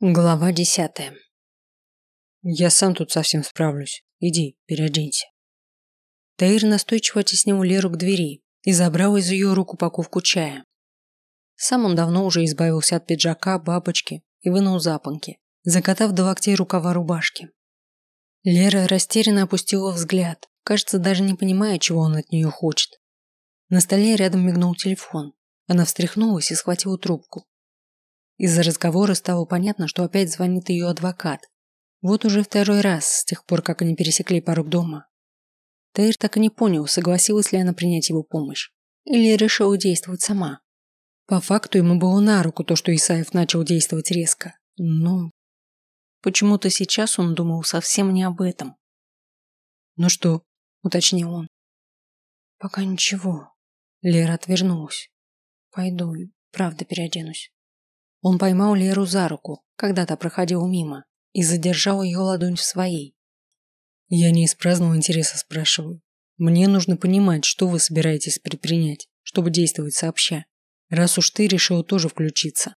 Глава десятая. Я сам тут совсем справлюсь. Иди, переоденься. Таир настойчиво оттеснил Леру к двери и забрал из ее рук упаковку чая. Сам он давно уже избавился от пиджака, бабочки и вынул запонки, закатав до локтей рукава рубашки. Лера растерянно опустила взгляд, кажется, даже не понимая, чего он от нее хочет. На столе рядом мигнул телефон. Она встряхнулась и схватила трубку. Из-за разговора стало понятно, что опять звонит ее адвокат. Вот уже второй раз с тех пор, как они пересекли порог дома. Тейр так и не понял, согласилась ли она принять его помощь. Или решила действовать сама. По факту ему было на руку то, что Исаев начал действовать резко. Но почему-то сейчас он думал совсем не об этом. «Ну что?» – уточнил он. «Пока ничего». Лера отвернулась. «Пойду правда переоденусь». Он поймал Леру за руку, когда то проходил мимо, и задержал ее ладонь в своей. «Я не из праздного интереса спрашиваю. Мне нужно понимать, что вы собираетесь предпринять, чтобы действовать сообща, раз уж ты решил тоже включиться».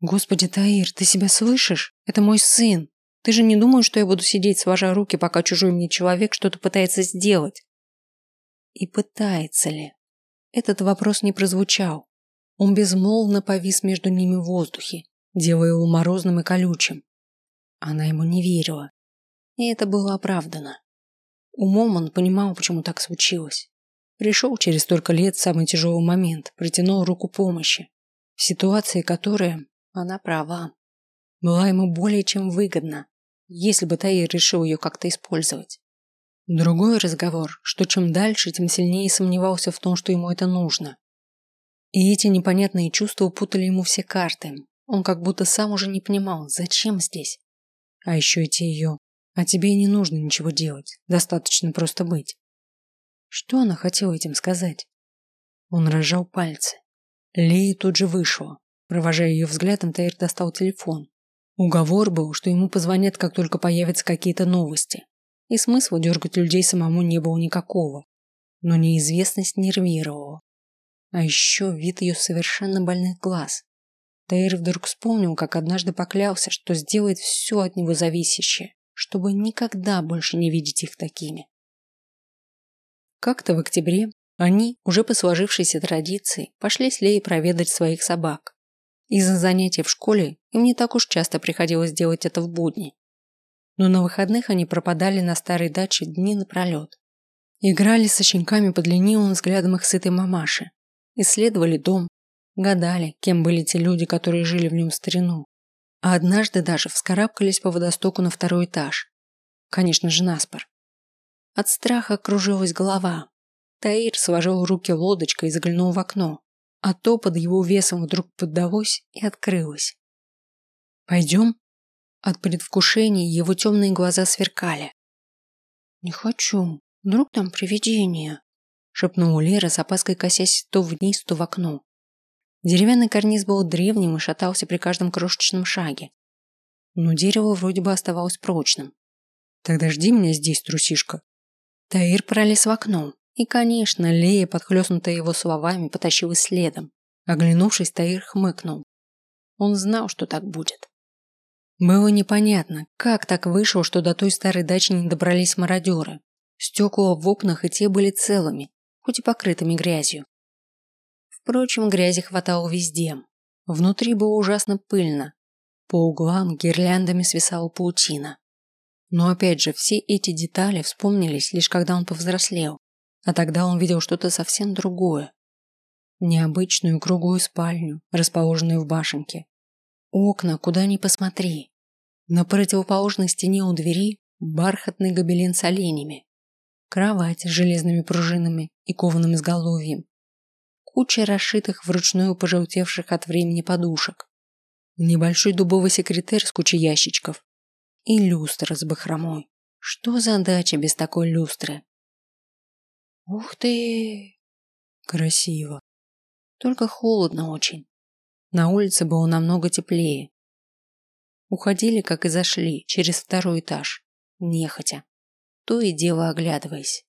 «Господи, Таир, ты себя слышишь? Это мой сын. Ты же не думаешь, что я буду сидеть, сложа руки, пока чужой мне человек что-то пытается сделать?» И пытается ли? Этот вопрос не прозвучал, он безмолвно повис между ними в воздухе, делая его морозным и колючим. Она ему не верила. И это было оправдано. Умом он понимал, почему так случилось. Пришел через столько лет самый тяжелый момент, протянул руку помощи. В ситуации, которая, она права, была ему более чем выгодна, если бы Таир решил ее как-то использовать. Другой разговор, что чем дальше, тем сильнее сомневался в том, что ему это нужно. И эти непонятные чувства путали ему все карты. Он как будто сам уже не понимал, зачем здесь. А еще эти ее. А тебе и не нужно ничего делать. Достаточно просто быть. Что она хотела этим сказать? Он разжал пальцы. Лея тут же вышла. Провожая ее взглядом, Таир достал телефон. Уговор был, что ему позвонят, как только появятся какие-то новости. И смысла дергать людей самому не было никакого. Но неизвестность нервировала. А еще вид ее совершенно больных глаз. Таир вдруг вспомнил, как однажды поклялся, что сделает все от него зависящее, чтобы никогда больше не видеть их такими. Как-то в октябре они, уже по сложившейся традиции, пошли с Леей проведать своих собак. Из-за занятий в школе им не так уж часто приходилось делать это в будни. Но на выходных они пропадали на старой даче дни напролет. Играли со щенками под ленивым взглядом их сытой мамаши, исследовали дом, гадали, кем были те люди, которые жили в нем в старину. А однажды даже вскарабкались по водостоку на второй этаж. Конечно же, наспор. От страха кружилась голова. Таир сложил руки лодочкой и заглянул в окно, а то под его весом вдруг поддалось и открылось. «Пойдем?» От предвкушения его темные глаза сверкали. «Не хочу. Вдруг там привидение?» Шепнула Лера с опаской косясь то вниз, то в окно. Деревянный карниз был древним и шатался при каждом крошечном шаге. Но дерево вроде бы оставалось прочным. Тогда жди меня здесь, трусишка. Таир пролез в окно. И, конечно, Лея, подхлестнутая его словами, потащилась следом. Оглянувшись, Таир хмыкнул. Он знал, что так будет. Было непонятно, как так вышло, что до той старой дачи не добрались мародеры. Стекла в окнах и те были целыми, хоть и покрытыми грязью. Впрочем, грязи хватало везде. Внутри было ужасно пыльно. По углам гирляндами свисала паутина. Но опять же, все эти детали вспомнились лишь когда он повзрослел, а тогда он видел что-то совсем другое. Необычную круглую спальню, расположенную в башенке. Окна, куда ни посмотри. На противоположной стене у двери бархатный гобелен с оленями кровать с железными пружинами и кованым изголовьем, куча расшитых вручную пожелтевших от времени подушек, небольшой дубовый секретарь с кучей ящичков и люстра с бахромой. Что за дача без такой люстры? Ух ты! Красиво. Только холодно очень. На улице было намного теплее. Уходили, как и зашли, через второй этаж, нехотя то и дело оглядываясь.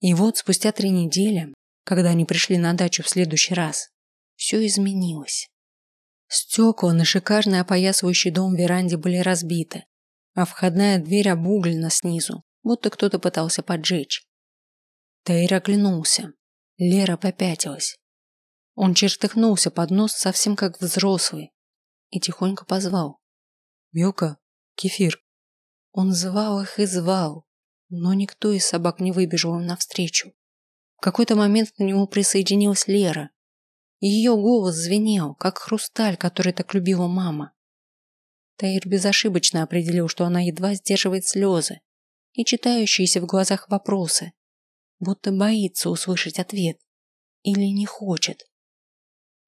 И вот спустя три недели, когда они пришли на дачу в следующий раз, все изменилось. Стекла на шикарный опоясывающий дом веранде были разбиты, а входная дверь обуглена снизу, будто кто-то пытался поджечь. Таир оглянулся. Лера попятилась. Он чертыхнулся под нос совсем как взрослый и тихонько позвал. «Белка, кефир». Он звал их и звал, но никто из собак не выбежал им навстречу. В какой-то момент к нему присоединилась Лера. Ее голос звенел, как хрусталь, который так любила мама. Таир безошибочно определил, что она едва сдерживает слезы и читающиеся в глазах вопросы, будто боится услышать ответ или не хочет.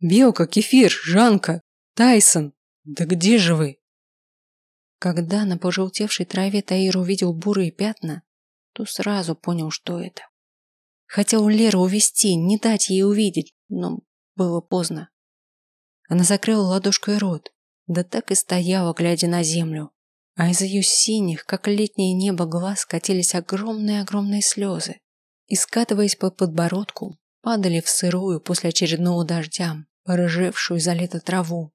«Белка, Кефир, Жанка, Тайсон, да где же вы?» Когда на пожелтевшей траве Таир увидел бурые пятна, то сразу понял, что это. Хотел Леру увести, не дать ей увидеть, но было поздно. Она закрыла ладошкой рот, да так и стояла, глядя на землю. А из ее синих, как летнее небо, глаз катились огромные-огромные слезы. И, скатываясь по подбородку, падали в сырую после очередного дождя, порыжевшую за лето траву.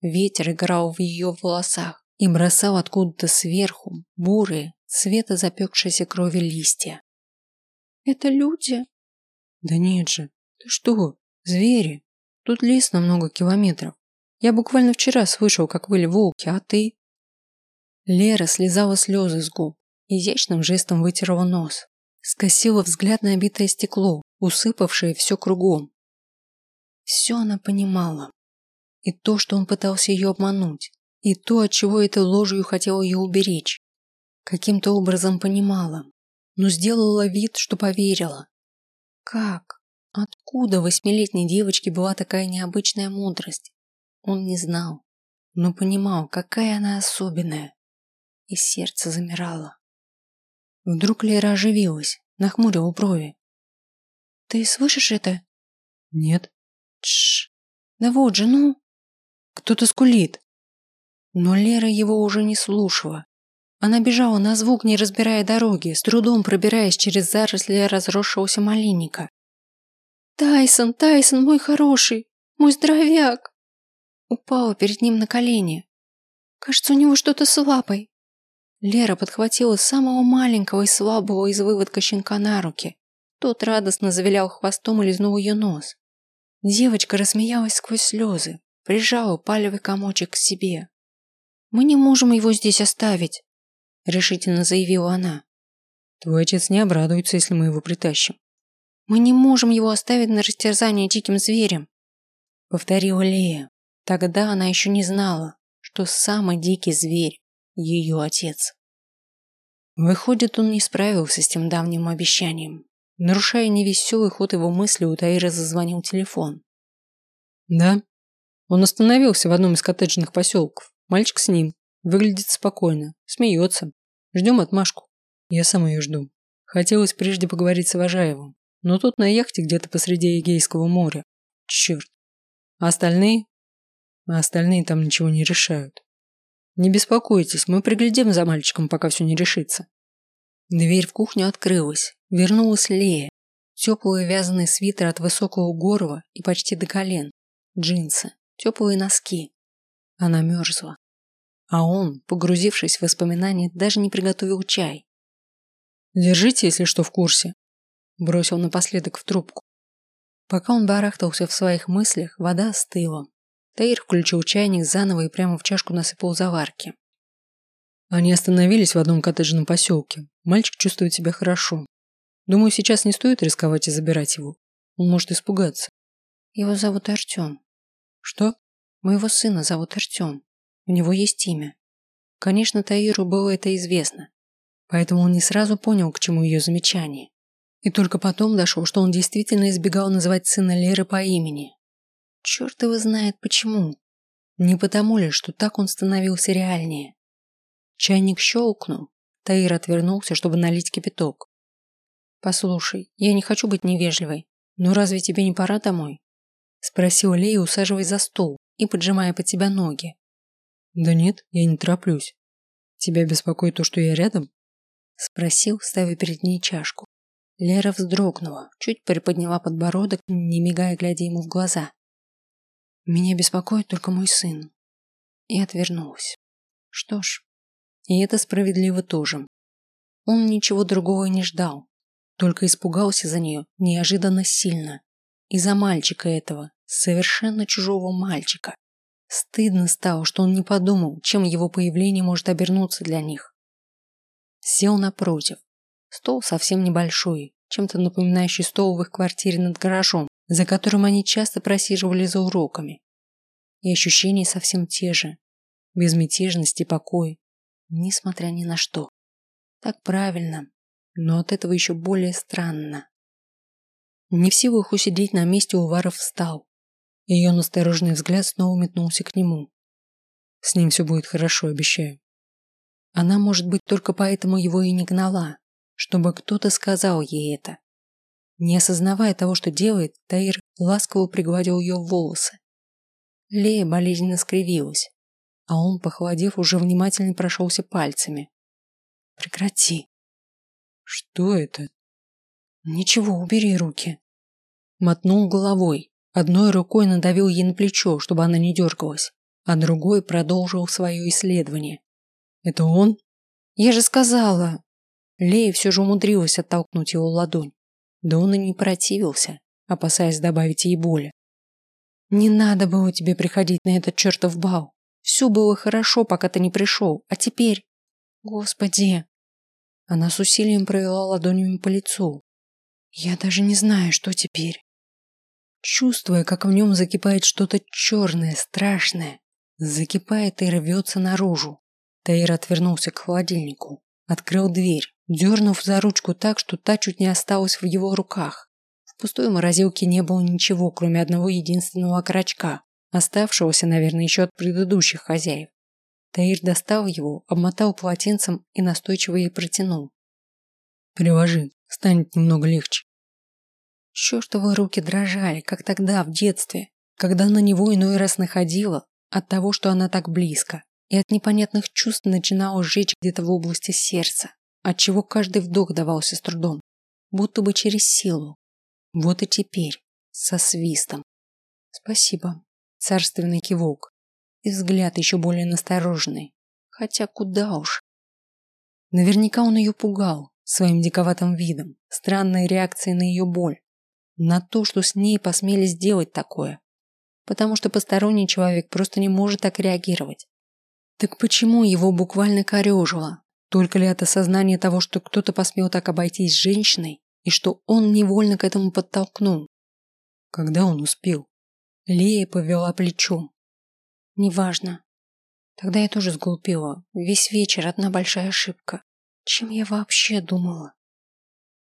Ветер играл в ее волосах и бросал откуда-то сверху бурые, цвета запекшейся крови листья. «Это люди?» «Да нет же, ты что, звери? Тут лес на много километров. Я буквально вчера слышал, как выли волки, а ты...» Лера слезала слезы с губ, изящным жестом вытерла нос, скосила взгляд на обитое стекло, усыпавшее все кругом. Все она понимала. И то, что он пытался ее обмануть, и то, от чего этой ложью хотел ее уберечь. Каким-то образом понимала, но сделала вид, что поверила. Как? Откуда восьмилетней девочке была такая необычная мудрость? Он не знал, но понимал, какая она особенная. И сердце замирало. Вдруг Лера оживилась, нахмурила брови. «Ты слышишь это?» «Нет». Тш. Да вот же, ну. Кто-то скулит. Но Лера его уже не слушала. Она бежала на звук, не разбирая дороги, с трудом пробираясь через заросли разросшегося малинника. «Тайсон, Тайсон, мой хороший, мой здоровяк!» Упала перед ним на колени. Кажется, у него что-то с лапой. Лера подхватила самого маленького и слабого из выводка щенка на руки. Тот радостно завилял хвостом и лизнул ее нос. Девочка рассмеялась сквозь слезы, прижала палевый комочек к себе. «Мы не можем его здесь оставить», – решительно заявила она. «Твой отец не обрадуется, если мы его притащим». «Мы не можем его оставить на растерзание диким зверем», – повторила Лея. Тогда она еще не знала, что самый дикий зверь – ее отец. Выходит, он не справился с тем давним обещанием. Нарушая невеселый ход его мысли, у Таира зазвонил телефон. «Да?» Он остановился в одном из коттеджных поселков. Мальчик с ним. Выглядит спокойно. Смеется. Ждем отмашку. Я сам ее жду. Хотелось прежде поговорить с Важаевым. Но тот на яхте где-то посреди Эгейского моря. Черт. А остальные? А остальные там ничего не решают. Не беспокойтесь, мы приглядим за мальчиком, пока все не решится. Дверь в кухню открылась. Вернулась Лея. Теплый вязаный свитер от высокого горла и почти до колен. Джинсы. Теплые носки. Она мерзла. А он, погрузившись в воспоминания, даже не приготовил чай. «Держите, если что, в курсе», – бросил напоследок в трубку. Пока он барахтался в своих мыслях, вода остыла. Таир включил чайник заново и прямо в чашку насыпал заварки. Они остановились в одном коттеджном поселке. Мальчик чувствует себя хорошо. Думаю, сейчас не стоит рисковать и забирать его. Он может испугаться. Его зовут Артем. Что? Моего сына зовут Артем. У него есть имя. Конечно, Таиру было это известно. Поэтому он не сразу понял, к чему ее замечание. И только потом дошел, что он действительно избегал называть сына Леры по имени. Черт его знает почему. Не потому ли, что так он становился реальнее. Чайник щелкнул. Таир отвернулся, чтобы налить кипяток. «Послушай, я не хочу быть невежливой, но разве тебе не пора домой?» Спросил Лея, усаживаясь за стол и поджимая под себя ноги. «Да нет, я не тороплюсь. Тебя беспокоит то, что я рядом?» Спросил, ставя перед ней чашку. Лера вздрогнула, чуть приподняла подбородок, не мигая, глядя ему в глаза. Меня беспокоит только мой сын. И отвернулась. Что ж, и это справедливо тоже. Он ничего другого не ждал, только испугался за нее неожиданно сильно. И за мальчика этого, совершенно чужого мальчика. Стыдно стало, что он не подумал, чем его появление может обернуться для них. Сел напротив. Стол совсем небольшой, чем-то напоминающий стол в их квартире над гаражом, за которым они часто просиживали за уроками. И ощущения совсем те же. Безмятежность и покой, несмотря ни на что. Так правильно, но от этого еще более странно. Не в силах усидеть на месте, Уваров встал. Ее настороженный взгляд снова метнулся к нему. С ним все будет хорошо, обещаю. Она, может быть, только поэтому его и не гнала, чтобы кто-то сказал ей это. Не осознавая того, что делает, Таир ласково пригладил ее волосы. Лея болезненно скривилась, а он, похолодев, уже внимательно прошелся пальцами. «Прекрати!» «Что это?» «Ничего, убери руки!» Мотнул головой, одной рукой надавил ей на плечо, чтобы она не дергалась, а другой продолжил свое исследование. «Это он?» «Я же сказала!» Лея все же умудрилась оттолкнуть его ладонь. Да он и не противился, опасаясь добавить ей боли. «Не надо было тебе приходить на этот чертов бал. Все было хорошо, пока ты не пришел, а теперь... Господи!» Она с усилием провела ладонями по лицу. «Я даже не знаю, что теперь». Чувствуя, как в нем закипает что-то черное, страшное, закипает и рвется наружу, Таир отвернулся к холодильнику, открыл дверь, дернув за ручку так, что та чуть не осталась в его руках. В пустой морозилке не было ничего, кроме одного единственного окорочка, оставшегося, наверное, еще от предыдущих хозяев. Таир достал его, обмотал полотенцем и настойчиво ей протянул. «Приложи, станет немного легче». Чертовы руки дрожали, как тогда, в детстве, когда на него иной раз находила от того, что она так близко, и от непонятных чувств начинало жечь где-то в области сердца отчего каждый вдох давался с трудом, будто бы через силу. Вот и теперь, со свистом. Спасибо. Царственный кивок. И взгляд еще более настороженный. Хотя куда уж. Наверняка он ее пугал своим диковатым видом, странной реакцией на ее боль. На то, что с ней посмели сделать такое. Потому что посторонний человек просто не может так реагировать. Так почему его буквально корежило, только ли от осознания того, что кто-то посмел так обойтись с женщиной, и что он невольно к этому подтолкнул? Когда он успел? Лея повела плечом. Неважно. Тогда я тоже сглупила. Весь вечер одна большая ошибка. Чем я вообще думала?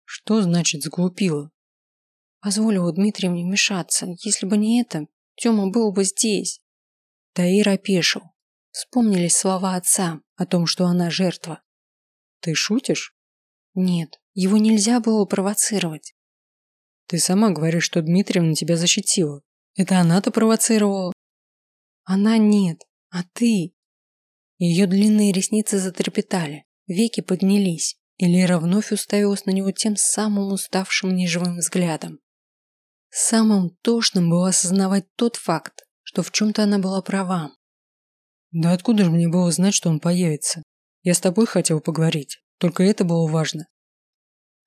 Что значит сглупила? Позволила Дмитрию мне вмешаться. Если бы не это, Тёма был бы здесь. Таир опешил. Вспомнились слова отца о том, что она жертва. Ты шутишь? Нет, его нельзя было провоцировать. Ты сама говоришь, что Дмитриевна тебя защитила. Это она-то провоцировала. Она нет, а ты. Ее длинные ресницы затрепетали, веки поднялись, и Лера вновь уставилась на него тем самым уставшим неживым взглядом. Самым тошным было осознавать тот факт, что в чем-то она была права. Да откуда же мне было знать, что он появится? Я с тобой хотел поговорить, только это было важно.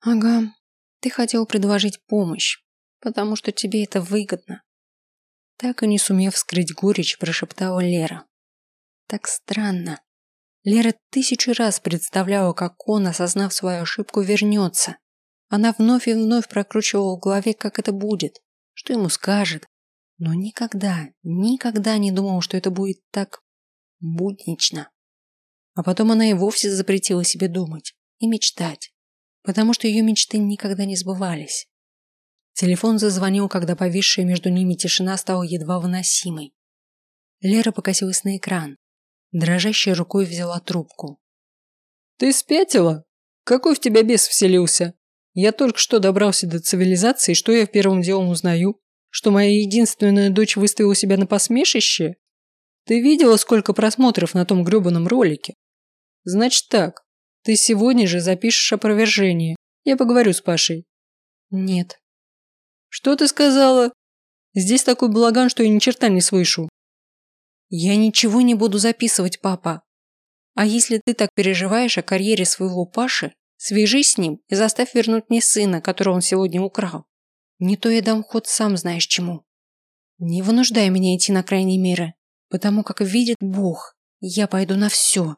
Ага, ты хотел предложить помощь, потому что тебе это выгодно. Так и не сумев скрыть горечь, прошептала Лера. Так странно. Лера тысячу раз представляла, как он, осознав свою ошибку, вернется. Она вновь и вновь прокручивала в голове, как это будет, что ему скажет. Но никогда, никогда не думала, что это будет так буднично. А потом она и вовсе запретила себе думать и мечтать, потому что ее мечты никогда не сбывались. Телефон зазвонил, когда повисшая между ними тишина стала едва выносимой. Лера покосилась на экран. Дрожащей рукой взяла трубку. «Ты спятила? Какой в тебя бес вселился? Я только что добрался до цивилизации, что я в первом делом узнаю? Что моя единственная дочь выставила себя на посмешище? Ты видела, сколько просмотров на том гребаном ролике? Значит так, ты сегодня же запишешь опровержение. Я поговорю с Пашей. Нет. Что ты сказала? Здесь такой балаган, что я ни черта не слышу. Я ничего не буду записывать, папа. А если ты так переживаешь о карьере своего Паши, свяжись с ним и заставь вернуть мне сына, которого он сегодня украл. Не то я дам ход сам знаешь чему. Не вынуждай меня идти на крайние меры, потому как видит Бог, я пойду на все,